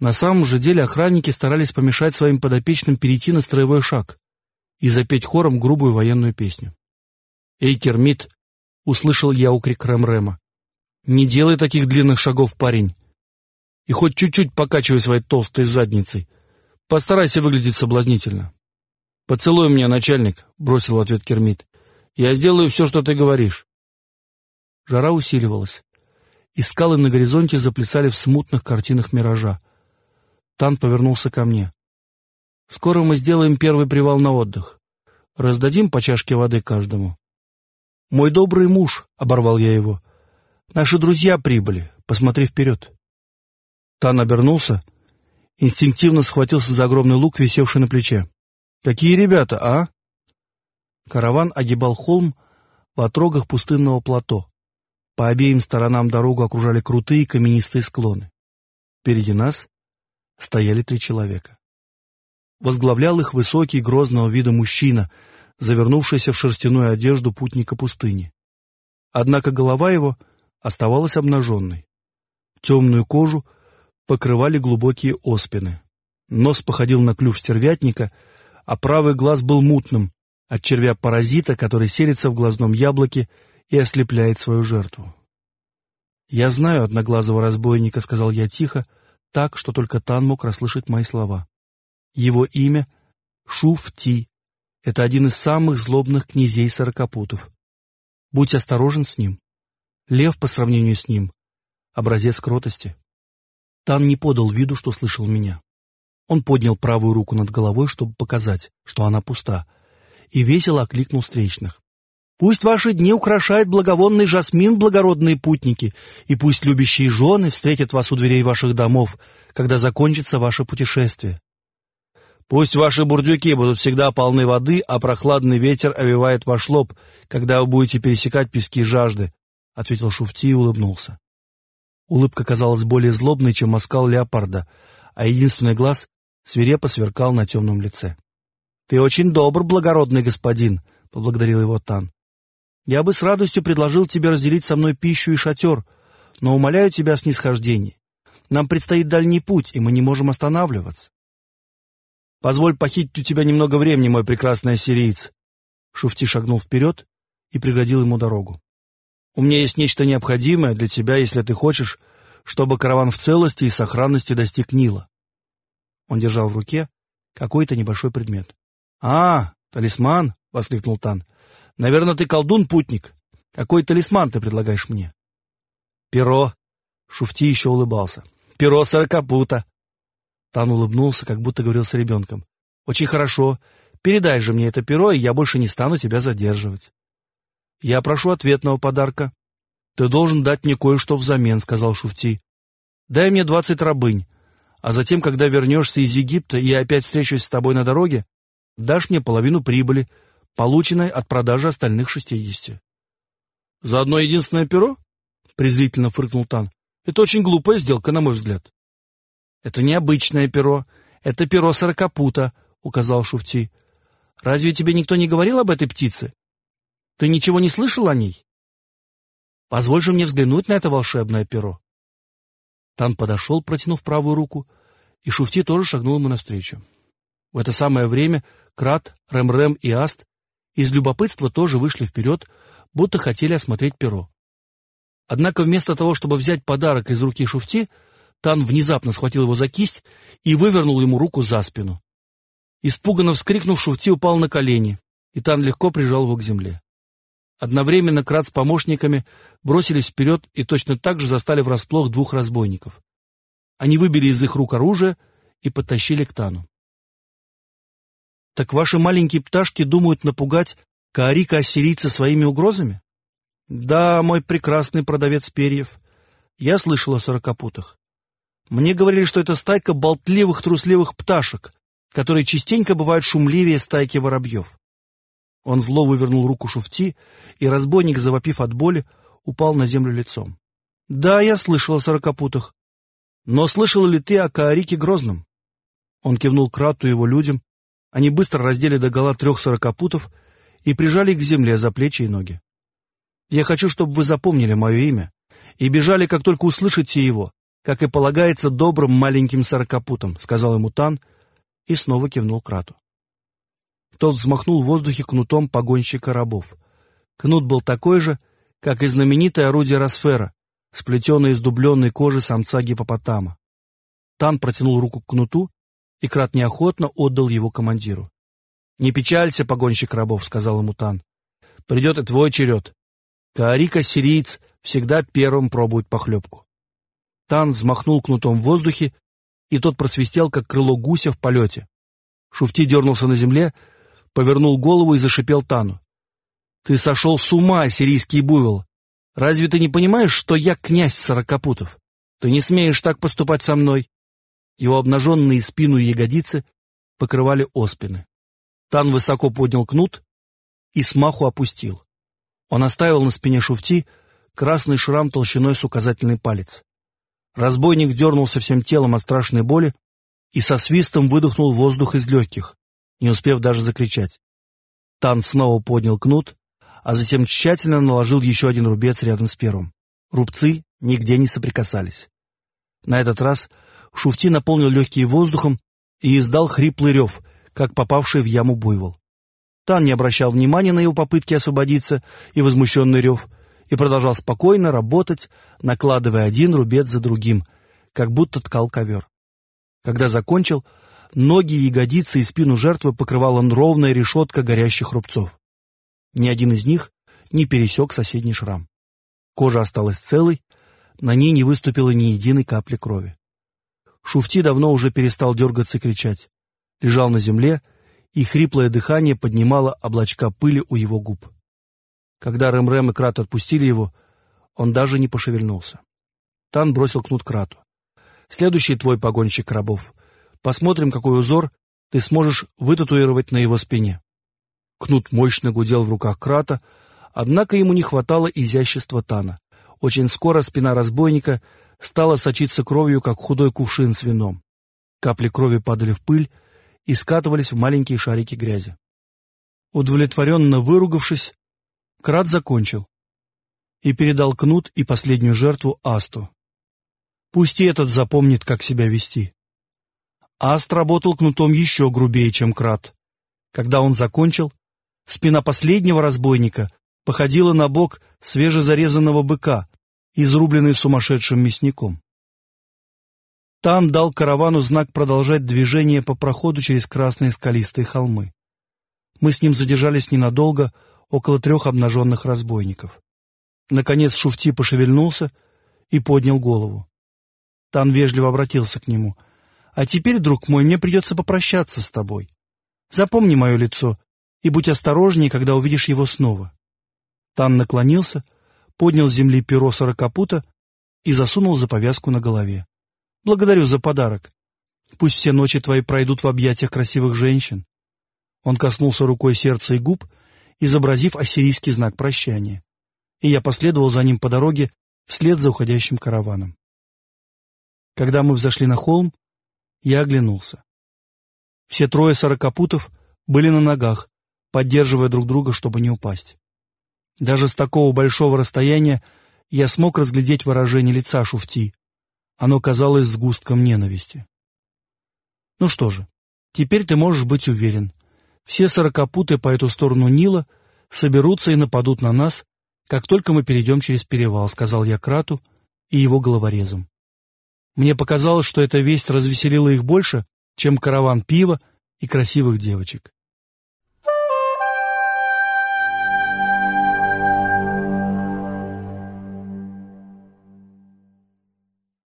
На самом же деле охранники старались помешать своим подопечным перейти на строевой шаг и запеть хором грубую военную песню. «Эй, Кермит!» — услышал я укрик Рэм-Рэма. «Не делай таких длинных шагов, парень, и хоть чуть-чуть покачивай своей толстой задницей. Постарайся выглядеть соблазнительно». «Поцелуй меня, начальник», — бросил ответ Кермит. «Я сделаю все, что ты говоришь». Жара усиливалась, и скалы на горизонте заплясали в смутных картинах миража. Тан повернулся ко мне. «Скоро мы сделаем первый привал на отдых. Раздадим по чашке воды каждому». «Мой добрый муж», — оборвал я его, — «наши друзья прибыли. Посмотри вперед». Тан обернулся, инстинктивно схватился за огромный лук, висевший на плече. «Какие ребята, а?» Караван огибал холм в отрогах пустынного плато. По обеим сторонам дорогу окружали крутые каменистые склоны. Впереди нас стояли три человека. Возглавлял их высокий, грозного вида мужчина, завернувшийся в шерстяную одежду путника пустыни. Однако голова его оставалась обнаженной. Темную кожу покрывали глубокие оспины. Нос походил на клюв стервятника, а правый глаз был мутным от червя-паразита, который селится в глазном яблоке и ослепляет свою жертву. «Я знаю одноглазого разбойника», — сказал я тихо, так, что только Тан мог расслышать мои слова. Его имя — Шуфти. Это один из самых злобных князей сорокопутов. Будь осторожен с ним. Лев по сравнению с ним — образец кротости. Тан не подал виду, что слышал меня. Он поднял правую руку над головой, чтобы показать, что она пуста, и весело окликнул встречных. Пусть ваши дни украшает благовонный жасмин, благородные путники, и пусть любящие жены встретят вас у дверей ваших домов, когда закончится ваше путешествие. Пусть ваши бурдюки будут всегда полны воды, а прохладный ветер овивает ваш лоб, когда вы будете пересекать пески жажды, — ответил Шуфти и улыбнулся. Улыбка казалась более злобной, чем оскал леопарда, а единственный глаз свирепо сверкал на темном лице. — Ты очень добр, благородный господин, — поблагодарил его Тан. Я бы с радостью предложил тебе разделить со мной пищу и шатер, но умоляю тебя о снисхождении. Нам предстоит дальний путь, и мы не можем останавливаться. Позволь похитить у тебя немного времени, мой прекрасный ассириец. Шуфти шагнул вперед и преградил ему дорогу. У меня есть нечто необходимое для тебя, если ты хочешь, чтобы караван в целости и сохранности достиг Нила. Он держал в руке какой-то небольшой предмет. — А, талисман! — воскликнул Тан. Наверное, ты колдун-путник. Какой талисман ты предлагаешь мне? Перо. Шуфти еще улыбался. Перо сорокопута. Тан улыбнулся, как будто говорил с ребенком. Очень хорошо. Передай же мне это перо, и я больше не стану тебя задерживать. Я прошу ответного подарка. Ты должен дать мне кое-что взамен, сказал Шуфти. Дай мне двадцать рабынь, а затем, когда вернешься из Египта и я опять встречусь с тобой на дороге, дашь мне половину прибыли, полученной от продажи остальных шестидесяти. — За одно единственное перо? — презрительно фыркнул Тан. — Это очень глупая сделка, на мой взгляд. — Это необычное перо. Это перо сорокопута, — указал Шуфти. — Разве тебе никто не говорил об этой птице? Ты ничего не слышал о ней? Позволь же мне взглянуть на это волшебное перо. Тан подошел, протянув правую руку, и Шуфти тоже шагнул ему навстречу. В это самое время Крат, Рэм-Рэм и Аст из любопытства тоже вышли вперед, будто хотели осмотреть перо. Однако вместо того, чтобы взять подарок из руки Шуфти, Тан внезапно схватил его за кисть и вывернул ему руку за спину. Испуганно вскрикнув, Шуфти упал на колени, и Тан легко прижал его к земле. Одновременно Крат с помощниками бросились вперед и точно так же застали врасплох двух разбойников. Они выбили из их рук оружие и подтащили к Тану. Так ваши маленькие пташки думают напугать Каарика-ассирийца своими угрозами? Да, мой прекрасный продавец перьев. Я слышал о сорокопутах. Мне говорили, что это стайка болтливых, трусливых пташек, которые частенько бывают шумливее стайки воробьев. Он зло вывернул руку Шуфти, и разбойник, завопив от боли, упал на землю лицом. «Да, я слышал о сорокопутах. Но слышал ли ты о Каарике Грозном?» Он кивнул Крату и его людям, они быстро раздели догола трех сорокопутов и прижали их к земле за плечи и ноги. «Я хочу, чтобы вы запомнили мое имя и бежали, как только услышите его, как и полагается добрым маленьким сорокопутам», — сказал ему Тан и снова кивнул Крату. Тот взмахнул в воздухе кнутом погонщика рабов. Кнут был такой же, как и знаменитое орудие Росфера, сплетенное из дубленной кожи самца гипопотама. Тан протянул руку к кнуту, и Крат неохотно отдал его командиру. «Не печалься, погонщик рабов», — сказал ему Тан. «Придет и твой черед. Каарика-сириец всегда первым пробует похлебку». Тан взмахнул кнутом в воздухе, и тот просвистел, как крыло гуся в полете. Шуфти дернулся на земле, повернул голову и зашипел Тану. «Ты сошел с ума, сирийский буйвол! Разве ты не понимаешь, что я князь Сорокопутов? Ты не смеешь так поступать со мной!» Его обнаженные спину и ягодицы покрывали оспины. Тан высоко поднял кнут и смаху опустил. Он оставил на спине шуфти красный шрам толщиной с указательный палец. Разбойник дернулся всем телом от страшной боли и со свистом выдохнул воздух из легких, не успев даже закричать. Тан снова поднял кнут, а затем тщательно наложил еще один рубец рядом с первым. Рубцы нигде не соприкасались. На этот раз Шуфти наполнил легкие воздухом и издал хриплый рев, как попавший в яму буйвол. Тан не обращал внимания на его попытки освободиться и возмущенный рев, и продолжал спокойно работать, накладывая один рубец за другим, как будто ткал ковер. Когда закончил, ноги, ягодицы и спину жертвы покрывала ровная решетка горящих рубцов. Ни один из них не пересек соседний шрам. Кожа осталась целой, на ней не выступило ни единой капли крови. Шуфти давно уже перестал дергаться и кричать. Лежал на земле, и хриплое дыхание поднимало облачка пыли у его губ. Когда Рэм-Рэм и Крат отпустили его, он даже не пошевельнулся. Тан бросил кнут Крату. «Следующий твой погонщик рабов. Посмотрим, какой узор ты сможешь вытатуировать на его спине». Кнут мощно гудел в руках Крата, однако ему не хватало изящества Тана. Очень скоро спина разбойника стала сочиться кровью, как худой кувшин с вином. Капли крови падали в пыль и скатывались в маленькие шарики грязи. Удовлетворенно выругавшись, Крат закончил и передал кнут и последнюю жертву Асту. Пусть и этот запомнит, как себя вести. Аст работал кнутом еще грубее, чем Крат. Когда он закончил, спина последнего разбойника походила на бок свежезарезанного быка, изрубленный сумасшедшим мясником. Тан дал каравану знак продолжать движение по проходу через красные скалистые холмы. Мы с ним задержались ненадолго, около трех обнаженных разбойников. Наконец Шуфти пошевельнулся и поднял голову. Тан вежливо обратился к нему. «А теперь, друг мой, мне придется попрощаться с тобой. Запомни мое лицо и будь осторожнее, когда увидишь его снова». Тан наклонился, поднял с земли перо сорокопута и засунул за повязку на голове. «Благодарю за подарок. Пусть все ночи твои пройдут в объятиях красивых женщин». Он коснулся рукой сердца и губ, изобразив ассирийский знак прощания, и я последовал за ним по дороге вслед за уходящим караваном. Когда мы взошли на холм, я оглянулся. Все трое сорокопутов были на ногах, поддерживая друг друга, чтобы не упасть. Даже с такого большого расстояния я смог разглядеть выражение лица Шуфти. Оно казалось сгустком ненависти. Ну что же, теперь ты можешь быть уверен. Все сорокопуты по эту сторону Нила соберутся и нападут на нас, как только мы перейдем через перевал, сказал я Крату и его головорезам. Мне показалось, что эта весть развеселила их больше, чем караван пива и красивых девочек.